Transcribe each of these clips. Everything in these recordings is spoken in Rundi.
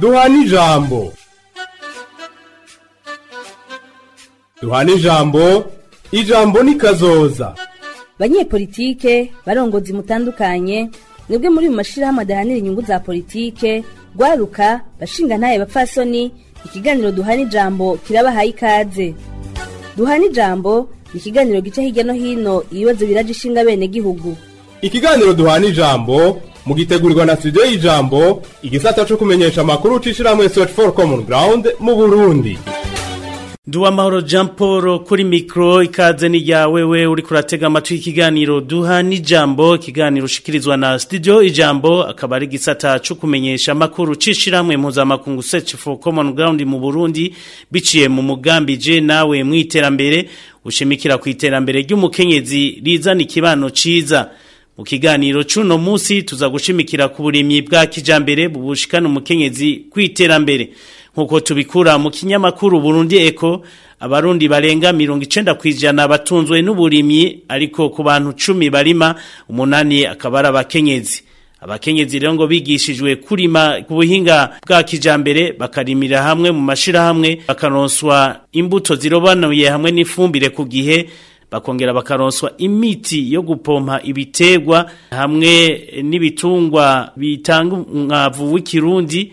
duhana ijambo duhana ijambo ijambo ni kazoza banyepolitike barongozi mutandukanye nibwe muri mu mashyirahamwe adahanira inyungu za politike rwaruka bashinga ntaye bapfasoni ikiganiro duhana ijambo kirabahaye ikaze duhana ijambo ni ikiganiro gica hirya no hino ibibazo biraje ishinga bene gihugu ikiganiro duhana ijambo mugitegurirwa na studio y'ijambo igisata cyo kumenyesha amakuru ucishira mu search for common ground mu Burundi Duwa mahoro Jean Paul kuri mikro ikaze ni ya uri kuratega amatwi ikiganiro duha n’ijambo jambo ikiganiro shikirizwa na studio ijambo akaba ari gisata cyo kumenyesha amakuru cishiramwe impuza makungu search for common ground mu Burundi biciye mu mugambi je nawe mu iterambere ushimikira ku iterambere ry'umukenyezi rizana ikibano ciza mu kiganiro cy'uno munsi tuza gushimikira ku burimyi bwa kijambere bubushikana umukenyezi ku iterambere nk'uko tubikura mu kinyamakuru Burundi Eco abarundi barenga mirongo icenda ku ijana batunzwe n'uburimyi ariko ku bantu cumi barima umunani akabara ari abakenyezi abakenyezi rero ngo bigishijwe kurima ku buhinga bwa kijambere bakarimira hamwe mu mashirahamwe bakaronswa imbuto zirobanuye hamwe n'ifumbire ku gihe bakongera bakaronswa imiti yo gupompa ibitegwa hamwe n'ibitungwa bitanga mwavu w'ikirundi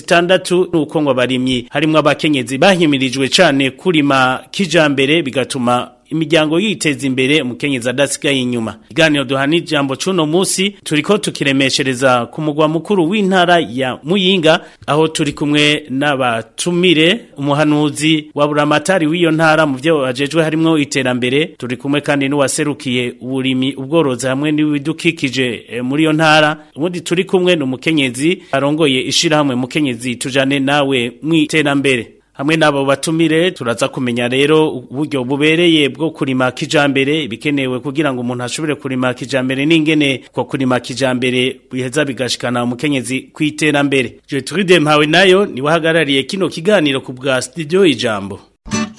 zitandatu nuko ngo abarimyi harimo abakenyezi bahimirijwe cyane kurima kijambere bigatuma imiryango yiteza imbere umukenyezi adasigaye inyuma iganiro duha n'ijambo c'uno musi turiko tukiremeshereza ku mugwa mukuru w'intara ya muyinga aho turi kumwe n'abatumire umuhanuzi wa buramatari w'iyo ntara mu byo ajejwe harimwo iterambere turi kumwe kandi n'uwaserukiye uburimi ubworozi hamwe n'ibidukikije e, muri iyo ntara ubundi turi kumwe n'umukenyezi arongoye ishirahamwe mukenyezi tujane nawe mu iterambere. hamwe n'abo batumire turaza kumenya rero uburyo bubereye bwo kurima kijambere bikenewe kugira ngo umuntu ashobore kurima kijambere n'ingene ko kurima kijambere biheza bigashikana umukenyezi kwiterambere Gertrude Mpawe nayo ni wahagarariye kino kiganiro ku bwa studio ijambo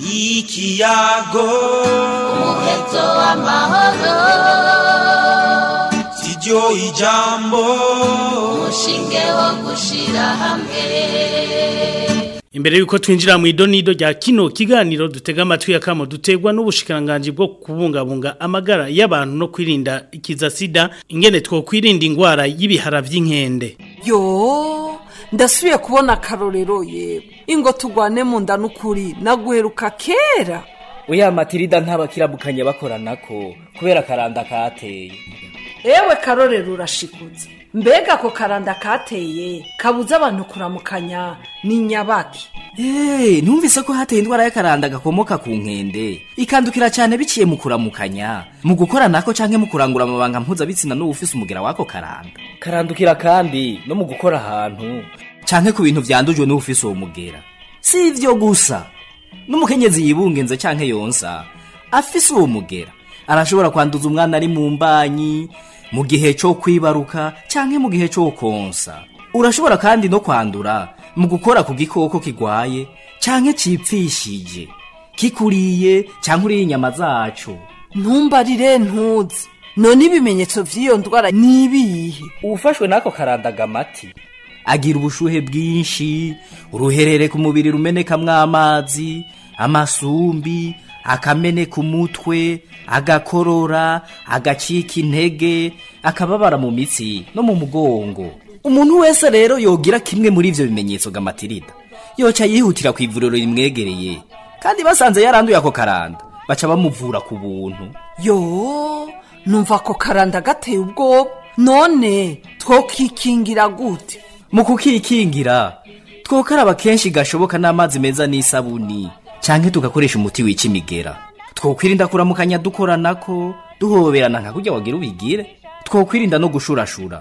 ikiyago umuheto w'amahoro studio ijambo mushinge wo gushira hamwe imbere yuko twinjira mu idonido rya kino kiganiro dutega amatwi ya kamo dutegwa n'ubushikiranganji bwo kubungabunga amagara y'abantu no kwirinda ikiza sida ingene two kwirinda indwara y'ibihara by'inkende yo ndasubiye kubona akarorero ye ingo tugwane mu nda n'ukuri naguheruka kera uya matirida ntabakirabukanye bakorana ko kubera karanda kateye ewe karorero urashikutse mbega ako karanda kateye kabuza abantu kuramukanya ni eee numvise ko hateye indwara y'akaranda gakomoka ku nkende ikandukira cyane biciye mu kuramukanya mu gukora nako cyangwa mu kurangura amabanga mpuzabitsina n'ubufise umugera w'ako karanda karandukira kandi no mu gukora ahantu cyane ku bintu byandujwe n'ubufise uwo mugera si ibyo gusa n'umukenyezi yibungenze cyangwa yonsa afise uwo mugera arashobora kwanduza umwana ari mu mbanyi mu gihe cyo kwibaruka cyangwa mu gihe cyo konsa urashobora kandi no kwandura mu gukora ku gikoko kirwaye cyangwa kipfishije kikuriye cyangwa uriye inyama zacu ntumbarire ntuzi none ibimenyetso by'iyo ndwara ni ibihe uwufashwe n'ako amati, agira ubushuhe bwinshi uruherere ku mubiri rumenekamwo amazi amasumbi akamene ku mutwe agakorora agacika intege akababara mu mitsi no mu mugongo umuntu wese rero yogira kimwe muri ibyo bimenyetso bwa matirida yoca yihutira ku ivuriro rimwegereye kandi basanze yaranduye ako karanda baca bamuvura ku buntu yo numva ako karanda gateye ubwoba none twokikingira gute mu kukikingira twokaraba kenshi gashoboka n'amazi meza n'isabuni cyangwa tugakoresha umuti wica imigera twokwirinda kuramukanya dukorana ko duhoberana nka kujya wagira ubigire twokwirinda no gushurashura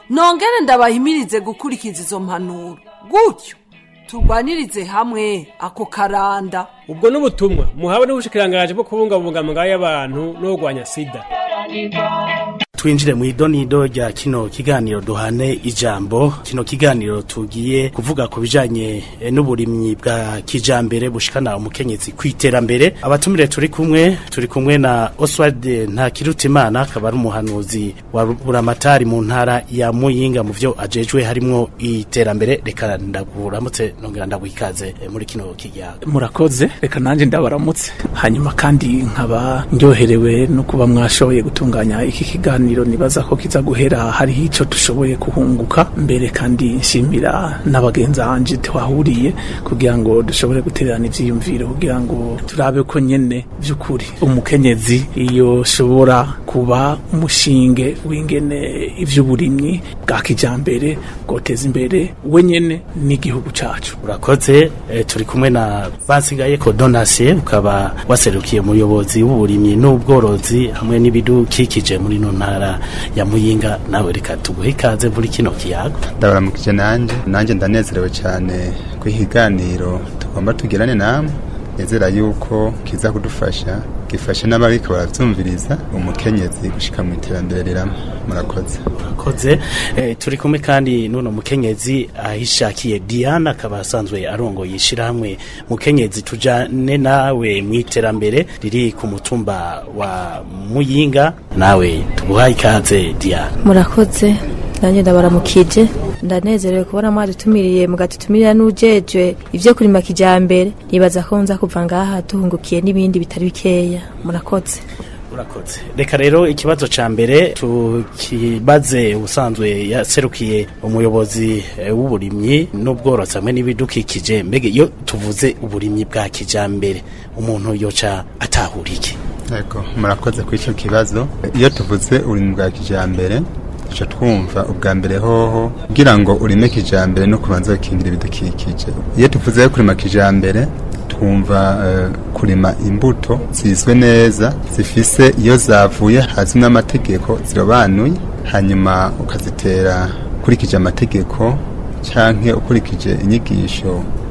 nongere ndabahimirize gukurikiza izo mpanuro gutyo turwanirize hamwe ako karanda ubwo n'ubutumwa muhawe n'ubushikirangaje bwo kubungabunga amagara y'abantu no kurwanya sida twinjire mu idonido rya kino kiganiro duhane ijambo kino kiganiro tugiye kuvuga ku bijanye eh, n'uburimyi bwa kijambere bushikana umukenyezi iterambere abatumire turi kumwe turi kumwe na Oswald Ntakirutimana akaba ari umuhanuzi wa buramatari mu ntara ya Muyinga mu vyo ajejwe harimo iterambere reka ndaguramutse nongera ikaze eh, muri kino kiganiro murakoze reka nanje ndabaramutse hanyuma kandi nkaba ndyoherewe no kuba mwashoboye gutunganya iki kiganiro kiganiro nibaza ko kiza guhera hari icyo dushoboye kuhunguka mbere kandi nshimira n'abagenzi hanjye twahuriye kugira ngo dushobore gutererana ibyiyumviro kugira ngo turabe ko nyine by'ukuri umukenyezi iyo ushobora kuba umushinge w'ingene iby'uburimyi bwa kijyambere bwoteza imbere we nyine n'igihugu cyacu urakoze eh, turi kumwe na basigaye ko donasiye ukaba waserukiye umuyobozi w'uburimyi n'ubworozi hamwe n'ibidukikije muri ino ntara ntara ya Muyinga nawe reka tuguhe ikaze muri kino kiyaga ndabaramukije nanje nanje ndanezerewe cyane ku ihiganiro tugomba tugirane namwe nizera yuko kiza kudufasha gifasha n'abariko baravyumviriza umukenyezi gushika mu iterambere rirama murakoze murakoze eh, turi kumwe kandi nuno mukenyezi ahishakiye Diana akaba asanzwe arongo yishirahamwe mukenyezi tujane nawe mu iterambere riri ku mutumba wa Muyinga nawe tuguhaye ikaze Diana murakoze nanjye ndabaramukije ndanezerewe kubona mwadutumiriye mugatutumira n'ujejwe ibyo kurima kijambere nibaza ko nza kuva ngaha duhungukiye n'ibindi bitari bikeya murakotse urakoze reka rero ikibazo cya mbere tukibaze ubusanzwe yaserukiye umuyobozi eh, w'uburimyi n'ubworozi hamwe n'ibidukikije mbega iyo tuvuze uburimyi bwa kijambere umuntu yoca atahura murakoze kuri icyo kibazo iyo tuvuze uburimyi bwa kijambere tujya twumva ubwa mbere hoho kugira ngo urime kijyambere no kubanza gukingira ibidukikije iyo tuvuze kurima kijyambere twumva eh, kurima imbuto zizwe neza zifise iyo zavuye hazi n'amategeko zirobanuye hanyuma ukazitera ukurikije amategeko cyangwa ukurikije inyigisho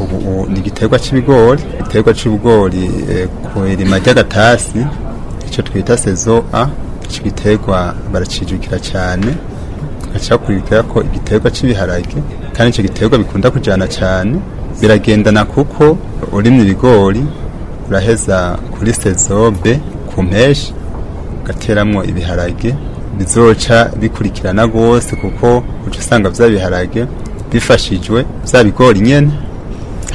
ubu ni igiterwa cy'ibigori igiterwa cy'ibigori eh, ku irima ry'agatasi icyo twita sezo a iki giterwa barakijukira cyane tugacyakurikira ko igiterwa cy'ibiharage kandi icyo giterwa bikunda kujyana cyane biragendana kuko urimye ibigori uraheza kuri sezobe ku mpeshi ugateramo ibiharage bizoca bikurikirana rwose kuko uca usanga bya biharage bifashijwe bya bigori nyine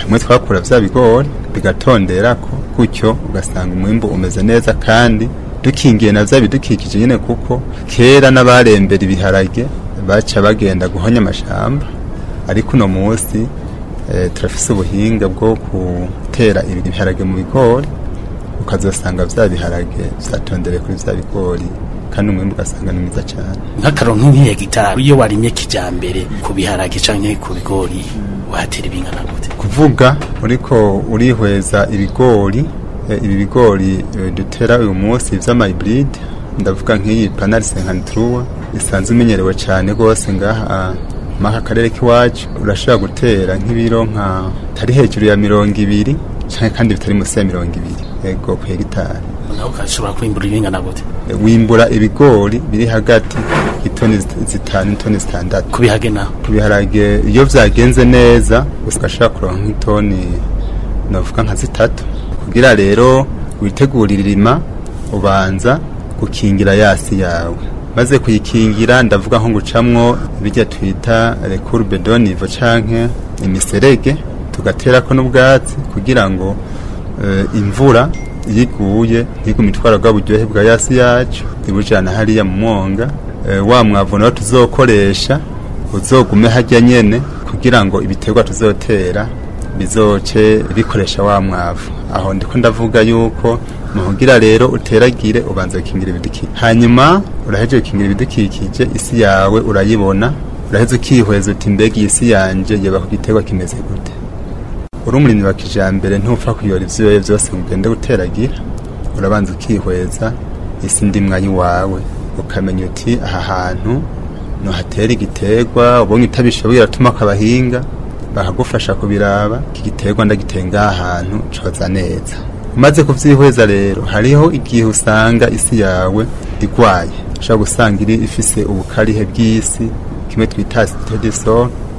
hamwe twakura bya bigori bigatondera ko gutyo ugasanga umwimbu umeze neza kandi dukingiye na bya bidukikije nyine kuko kera n'abarembera ibiharage baca bagenda guhonya amashyamba ariko uno munsi eh, turafise ubuhinga bwo gutera ibiharage mu bigori ukazasanga bya biharage byatondere kuri bya bigori kandi umwembe ugasanga ni mwiza cyane nk'akaroni nk'iya gitari iyo warimye kijyambere ku biharage cyangwa ku bigori wahatera ibingana gute kuvuga uriko urihweza ibigori eh, ibi bigori eh, dutera uyu munsi by'amayiburide ndavuga nk'iyi panari senkanituruwa usanze umenyerewe cyane rwose ngaha ah, maka akarere k'iwacu urashobora gutera nk'ibiro nka tari hejuru ya mirongo ibiri cyangwa kandi bitari munsi ya mirongo ibiri yego ku hegitari nawe ukashobora kwimbura ibingana gute eh, wimbura ibigori biri hagati itoni zitanu n'itoni zitandatu ku biharage naho ku biharage iyo byagenze neza ugashobora kuronka nk'itoni navuga nka zitatu kugira rero witegurire irima ubanza gukingira yasi yawe maze kuyikingira ndavuga nko gucamwo bijya twita recurbe de niveau canke imiserege tugaterako n'ubwatsi kugira ngo eh, imvura yiguye iguye ntigume itwara bwa buryohe bwa yasi yacu ibujana hariya mu mwonga eh, wa mwavu tuzokoresha uzogume hajya nyine kugira ngo ibiterwa tuzotera bizoce bikoresha wa mwavu aho ndiko ndavuga yuko muhugira rero uteragire ubanza gukingira ibidukikije hanyuma urahejeje gukingira ibidukikije isi yawe urayibona uraheze ukihweza uti mbega iyi si yanjye yaba ku giterwa kimeze gute uri umurimyi wa kijyambere ntupfa kuyora ibyuya byose ngo ugende uteragira urabanza ukihweza isi indi mwanya y'iwawe ukamenya uti aha hantu nuhatera igiterwa ubonye itabishoboye uratuma akabahinga bakagufasha kubiraba iki giterwa ndagitenga ahantu coza neza umaze kubyihweza rero hariho igihe usanga isi yawe igwaye ushobora gusanga iri ifise ubukarihe bw'isi kimwe twita sitade soro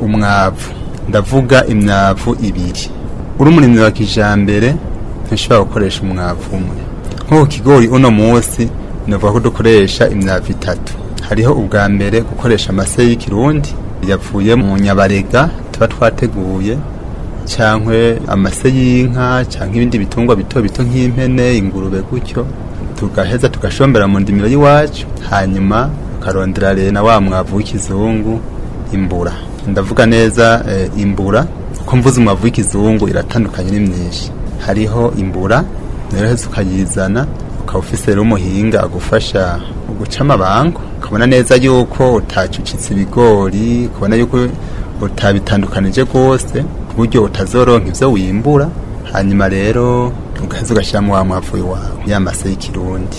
umwavu ndavuga imyavu ibiri uri umurimyi wa kijyambere ntushobora gukoresha umwavu umwe nk'uko kigori uno munsi navuga ko dukoresha imyavu itatu hariho ubwa mbere gukoresha amase y'ikirundi yavuye mu nyabarega tuba twateguye cyangwa amase y'inka cyangwa ibindi bitungwa bito bito nk'impene ingurube gutyo tugaheza tugashombera mu ndimiro y'iwacu hanyuma tukarondera rero wa mwavu w'ikizungu imbura ndavuga neza eh, imbura kuko mvuze umwavu w'ikizungu iratandukanye ni hariho imbura rero ukayizana ukaba ufise umuhinga agufasha guca amabango ukabona neza yuko utacucitse ibigori ukabona yuko utabitandukanije rwose buryo utazoronka ibyo wimbura hanyuma rero ukaza ugashyiramo wa mwavuye wawe ya y'ikirundi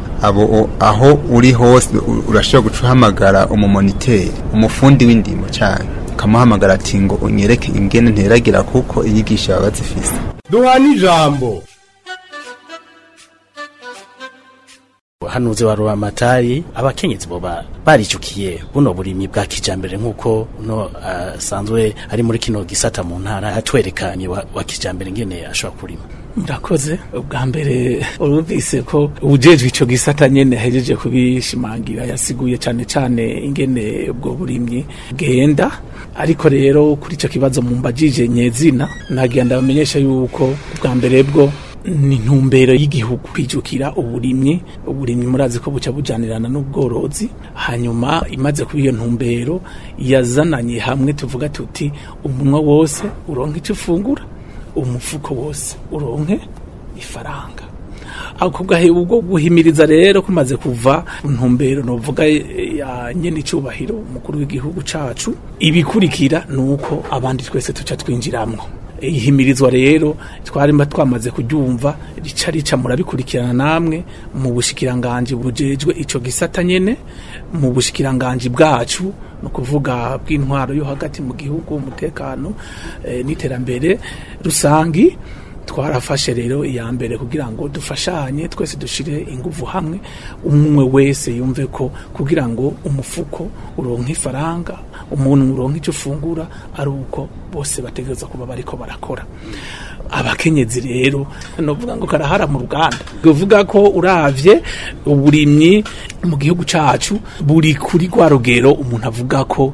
abo aho uri hose urashobora guca uhamagara umumoniteri umufundi w'indimo cyane ukamuhamagara ati ngo unyereke ingene nteragira kuko inyigisho baba bazifise duhana ijambo hanuze wa rubamatari abakenyezi boba baricukiye buno burimyi bwa kijambere nkuko no asanzwe ari muri kino gisata mu ntara atwerekanye wa, wa kijambere ngene ashobora kurima murakoze ubwa mbere urumvise ko ubujejwe icyo gisata nyene ahejeje kubishimangira yasiguye cyane cyane ingene ubwo burimyi bwenda ariko rero kuri icyo kibazo mumbajije nyezina nagiye ndabamenyesha yuko ubwa mbere bwo ni intumbero y'igihugu kwijukira uburimyi uburimyi murazi ko buca bujanirana n'ubworozi hanyuma imaze kuba iyo ntumbero yazananye hamwe tuvuga tuti umunwa wose uronka icyo ufungura umufuko wose uronke ifaranga ako ubwo guhimiriza rero kumaze kuva ntumbero novuga ya nyene icubahiro umukuru w'igihugu cacu ibikurikira nuko abandi twese tuca twinjiramwo ihimirizwa rero twarima twamaze kuryumva rica rica murabikurikirana namwe mu bushikiranganje bujejwe ico gisata nyene mu bushikiranganje bwacu ni ukuvuga bw'intwaro yo hagati mu gihugu umutekano eh, n'iterambere rusange twarafashe rero iya mbere kugira ngo dufashanye twese dushyire ingufu hamwe umwe wese yumve ko kugira ngo umufuko uronke ifaranga umuntu uronke icyo ufungura ari uko bose bategereza kuba bariko barakora abakenyezi rero novuga ngo karahara mu ruganda uvuga ko uravye uburimyi mu gihugu cacu buri kuri rwa rugero umuntu avuga ko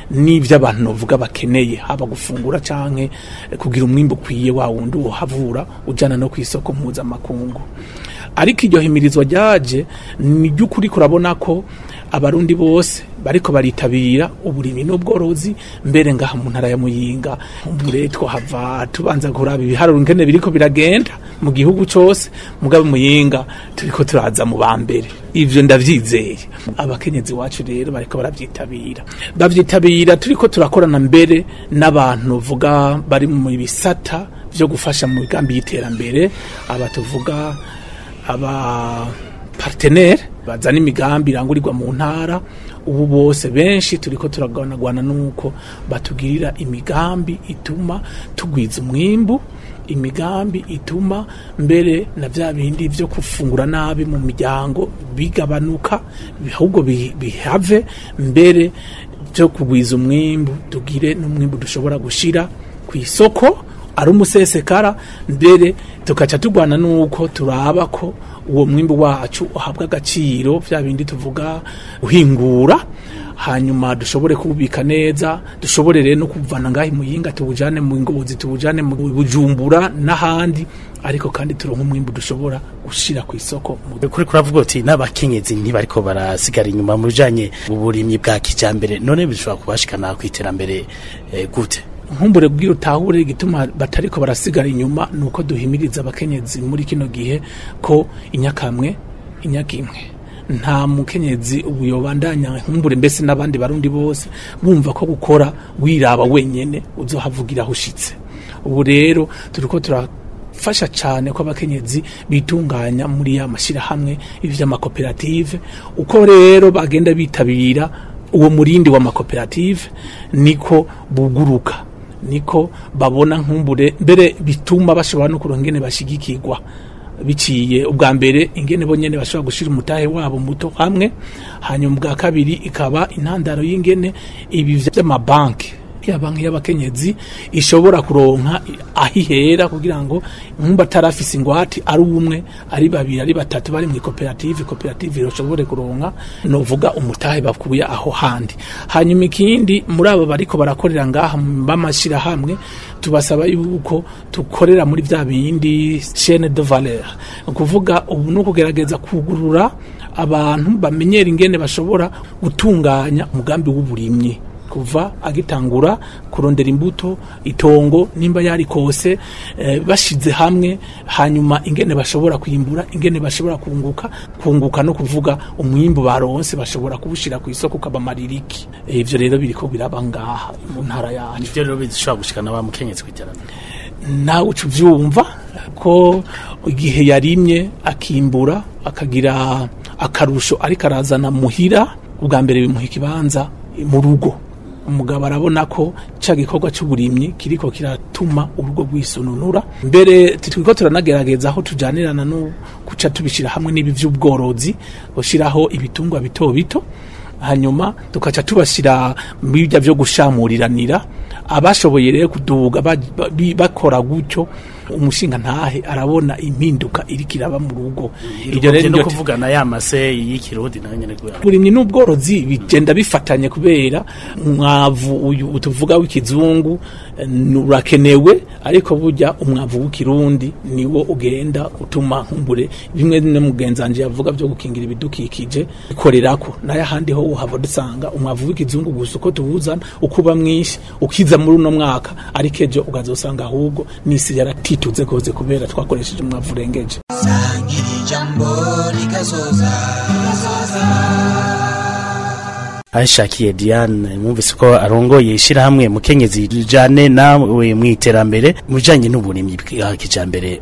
n'ibyo abantu bavuga bakeneye haba gufungura cyangwa kugira umwimbo ukwiye wa wundi uhavura ujyana no ku isoko mpuzamakungu ariko iryo himirizwa ryaje ni ry'ukuri kurabona ko abarundi bose bariko baritabira uburimi n'ubworozi mbere ngaha mu ntara ya Muyinga umure hava tubanza kuraba ibiharuro ngene biriko biragenda mu gihugu cyose mugabe Muyinga turiko turaza mu ba mbere. ivyo ndavyizeye abakenyezi wacu rero bariko barabyitabira bavyitabira turiko turakorana mbere n'abantu vuga bari mu bisata byo gufasha mu migambi y'iterambere aba tuvuga aba partenaire bazana imigambi irangurirwa mu ntara ubu bose benshi turi ko n'uko batugirira imigambi ituma tugwiza umwimbu imigambi ituma mbere na bya bindi byo kufungura nabi mu miryango bigabanuka ahubwo bihave mbere byo kugwiza umwimbu tugire n'umwimbu dushobora gushira ku isoko ari umusesekara mbere tukaca turwana n'uko turaba ko uwo mwimbi wacu uhabwa agaciro bya bindi tuvuga uhingura hanyuma dushobore kubika neza dushobore rero no kuvana ngahe imuhinga tuwujyane mu ngobozi tuwujyane mu bujumbura n'ahandi ariko kandi turonka umwimbu dushobora gushira ku isoko kuri kuravuga uti n'abakenyezi ntibariko barasigara inyuma mu bijanye uburimyi bwa kijambere none bishobora kubashikana ku iterambere eh, gute nkumbure bwira utahure igituma batari ko barasigara inyuma ni uko duhimiriza abakenyezi muri kino gihe ko inyakamwe inyaka imwe nta mukenyezi ubuyobandanya nkumbure mbese n'abandi barundi bose bumva ko gukora wiraba wenyine uzohavugira aho ushitse ubu rero turi ko turafasha cyane ko abakenyezi bitunganya muri ya mashyirahamwe iby'amakoperative uko rero bagenda bitabira uwo murindi w'amakoperative niko buguruka niko babona nkumbure mbere bituma bashobora no kuronka bashigikirwa biciye ubwa mbere ingene bo nyene bashobora gushira umutahe wabo muto hamwe hanyuma bwa kabiri ikaba intandaro y'ingene ibi by’amabanki. ya banki y'abakenyezi ishobora kuronka aho kugira ngo nkumba atarafise ingwate ari umwe ari babiri ari batatu bari mu koperative koperative irashobore kuronka novuga umutahe bakubuye aho handi hanyuma ikindi muri abo bariko barakorera ngaha b'amashyirahamwe tubasaba yuko tukorera muri bya bindi chaine de valeur kuvuga ubu ni kugerageza kugurura abantu bamenyera ingene bashobora gutunganya umugambi w'uburimyi kuva agitangura kurondera imbuto itongo nimba yari kose eh, bashyize hamwe hanyuma ingene bashobora kwimbura ingene bashobora kunguka kunguka no kuvuga umwimbu baronse bashobora kubushyira ku isoko ukabamara iki eh, ibyo rero biri ko biraba ngaha mu ntara ya ibyo rero bishobora gushikana ba mukenyezi ku iterambere nawe ko igihe yarimye akimbura akagira akarusho ariko arazana muhira ubwa mbere bimuha ikibanza mu rugo umugabo arabona ko cya gikorwa cy'uburimyi kiriko kiratuma urugo rwisununura mbere twiko turanagerageza aho tujanirana no guca tubishyira hamwe n'ibi by'ubworozi gushyiraho ibitungwa bito bito hanyuma tukaca tubashyira mu birya byo gushamuriranira abashoboye rero kuduga bakora gutyo umushinga ntahe arabona impinduka iri kiraba mu rugo ibyo rero no kuvugana ya mase y'ikirundi nayo nyene kuya n'ubworozi bigenda bifatanye kubera umwavu uyu utuvuga w'ikizungu urakenewe ariko burya umwavu w'ikirundi niwo ugenda utuma nkumbure bimwe no mugenzanje yavuga byo gukingira ibidukikije ikorerako nayo ahandi ho uhava dusanga umwavu w'ikizungu gusa uko tuwuzana ukuba mwinshi ukiza muri uno mwaka ariko ejo usanga ahubwo n'isi yarati bitunze kose kubera twakoresheje umwavu urengeje ashakiye Diane mwumvise ko arongoye ishyirahamwe mukenyezi rijane nawe mu iterambere mu bijyanye n'uburimyi bwa kijyambere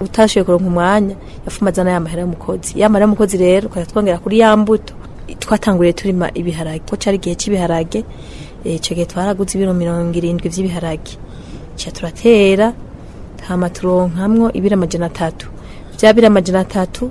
utashoye kuronka umwanya yafumazana ya mahera y'umukozi ya mahera y'umukozi rero twongera kuri ya mbuto twatanguriye turima ibiharage ko cari gihe cyibiharage eh, ico gihe twaraguze ibiro 70 vy'ibiharage cya turatera hama turonkamwo ibiro amajana atatu vya biro amajana atatu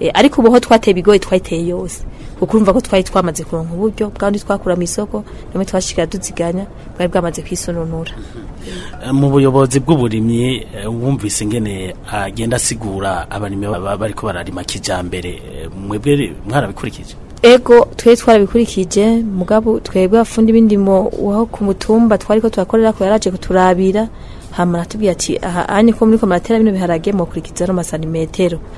eh, ariko ubu ho twateye ibigori twayiteye yose kuko urumva ko twari twamaze kuronka uburyo bwandi twakura mu isoko namwe twashikira duziganya bwari bwamaze kwisununura Eh, mu buyobozi bw'uburimyi eh, wumvise ingene agenda ah, asigura abarimyi bari ko bararima kijyambere eh, mwebwe mwarabikurikije ego twe twarabikurikije mugabo twebwe abafundi b'indimo waho ku mutumba twari ko turakorera ko yaraje kuturabira hama aratubwira ati aha anye ko muriko muratera bino biharage mukurikiza no masanimetero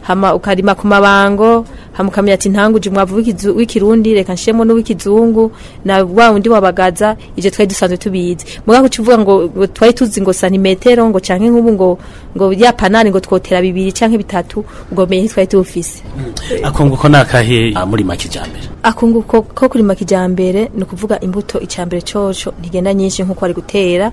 hama ukarima ku mabango hamukamira ati ntanguje umwavu w'ikirundi reka nshiremo n'uw'ikizungu na wa wundi wabagaza ivyo twa dusanzwe tubizi muga kucivuga ngo twari tuzi ngo santimetero ngo canke nk'ubu ngo ngo ya panani ngo twotera bibiri canke bitatu ngo menye twari tufise mm. akunguko nakahe muri makijambere akunguko ko kuri makijambere no kuvuga imbuto icambere coco ntigenda nyinshi nkuko ari gutera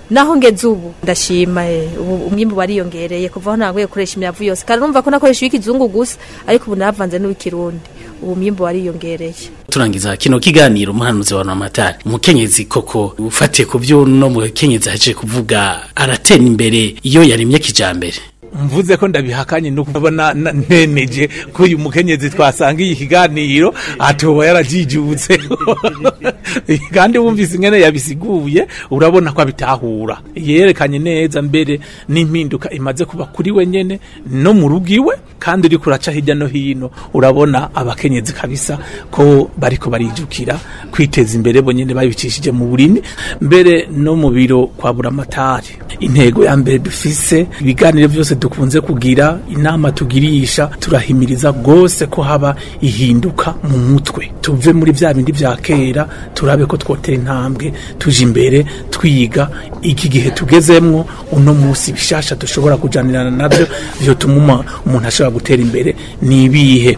naho ngeze ubu ndashima eh, umwimbu wariyongereye kuva aho ntabwo gukoresha imyavu yose kandi ko nakoresha uw'ikizungu gusa ariko ubu navanze n'uw'ikirundi ubu mwimbu wariyongereye turangiza kino kiganiro umuhanuzi wa Ramatari umukenyezi koko ufate ku byo no mukenyezi haje kuvuga aratera imbere iyo yaremye kijambere mvuze ko ndabihakanye no kubona nteneje ko uyu mukenyezi twasanga iyi kiganiro atuba yarajijutse kandi wumvise ingene yabisiguye urabona ko abitahura yerekanye neza mbere n'impinduka imaze kuba kuri we nyene no mu rugo iwe kandi uriko uraca hirya no hino urabona abakenyezi kabisa ko bariko barijukira kwiteza imbere bo nyine babicishije mu burimi mbere no mu biro kwa buramatari intego ya mbere dufise ibiganiro byose dukunze kugira inama tugirisha turahimiriza gose ko haba ihinduka mu mutwe tuve muri bya bindi bya kera turabe ko twotera intambwe tuje imbere twiga iki gihe tugezemwo uno munsi bishasha dushobora kujanirana nabyo byo tumuma umuntu ashobora gutera imbere ni ibihe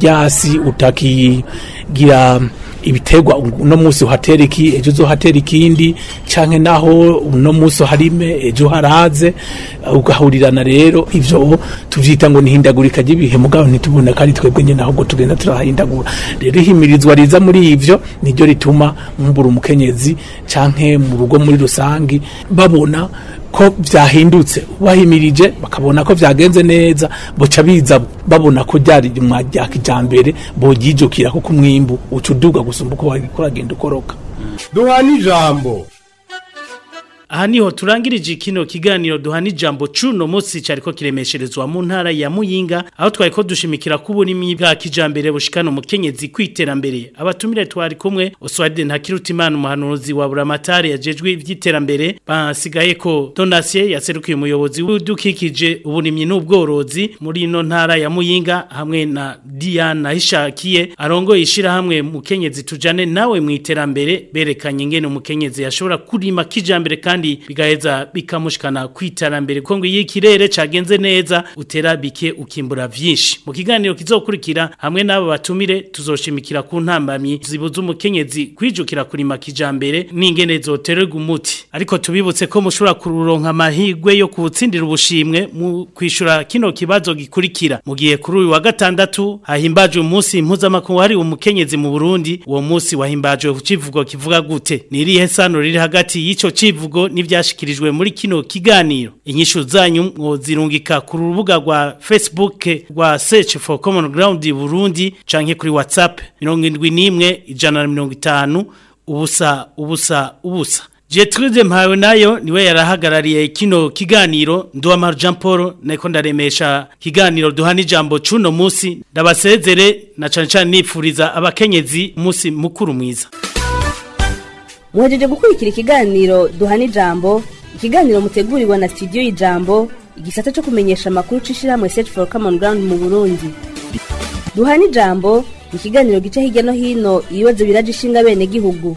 ryasi utakigira ibiterwa uno munsi uhatera iki ejo uzohatera ikindi canke naho uno munsi harime ejo haraze ugahurirana rero ivyo tuvyita ngo nihindagurika ry'ibihe mugabo ntitubona ko twebwe nyene ahubwo tugenda turahindagura rero ihimirizwa riza muri ivyo niryo rituma mbura umukenyezi canke mu rugo muri rusangi babona ko byahindutse bahimirije bakabona ko byagenze neza buca biza babona ko byari rya kijyambere bogijukira kuko umwimbu uca uduga gusumba uko wagenda ukoroka duhana ijambo Haniho niho turangirije kino kiganiro duhana ijambo cuno munsi cyariko kiremesherezwa mu ntara ya Muyinga aho twariko dushimikira ku bunimi bwa kijambere bushikana umukenyezi kwiterambere abatumire twari kumwe Oswald Ntakirutimana umuhanuzi wa Buramatari yajejwe ibyiterambere basigaye ko Donatien yaserukiye umuyobozi w'udukikije ubunimyi n'ubworozi muri ino ntara ya Muyinga hamwe na Diana Hishakiye arongoye ishirahamwe mukenyezi tujane nawe mwiterambere berekanye ingene umukenyezi yashobora kurima kijambere kandi kandi bigaheza bikamushikana kwiterambere ko ngo iyo cagenze neza utera bike ukimbura byinshi mu kiganiro kizokurikira hamwe n'abo batumire tuzoshimikira ku ntambamyi zibuza umukenyezi kwijukira kurima kijambere n'ingene zotererwa umuti ariko tubibutse ko mushura kururonka amahirwe yo kuwutsindira ubushimwe mu kwishura kino kibazo gikurikira mu gihe kuri uyu wa gatandatu hahimbajwe umunsi mpuzamakungu hari umukenyezi mu Burundi uwo munsi wahimbajwe ku kivugo kivuga gute ni irihe sano riri hagati y’icyo civugo n'ibyashyikirijwe muri kino kiganiro inyishu zanyu zirungika ku rubuga rwa facebook rwa search for common ground burundi canke kuri whatsapp mirongo indwi n'imwe ijana mirongo itanu ubusa ubusa ubusa Jetrude mpawe nayo niwe yarahagarariye kino kiganiro nduwa Jean Paul nako ndaremesha kiganiro duhana ijambo cuno musi ndabasezere na cyane cyane nifuriza abakenyezi musi mukuru mwiza muhejeje gukurikira ikiganiro duhana ijambo ikiganiro mutegurirwa na sitidiyo y'ijambo igisata cyo kumenyesha amakuru cy'ishyirahamwe search for common ground mu burundi duhana ijambo ikiganiro gica hirya no hino ibibazo biraje ishinga bene gihugu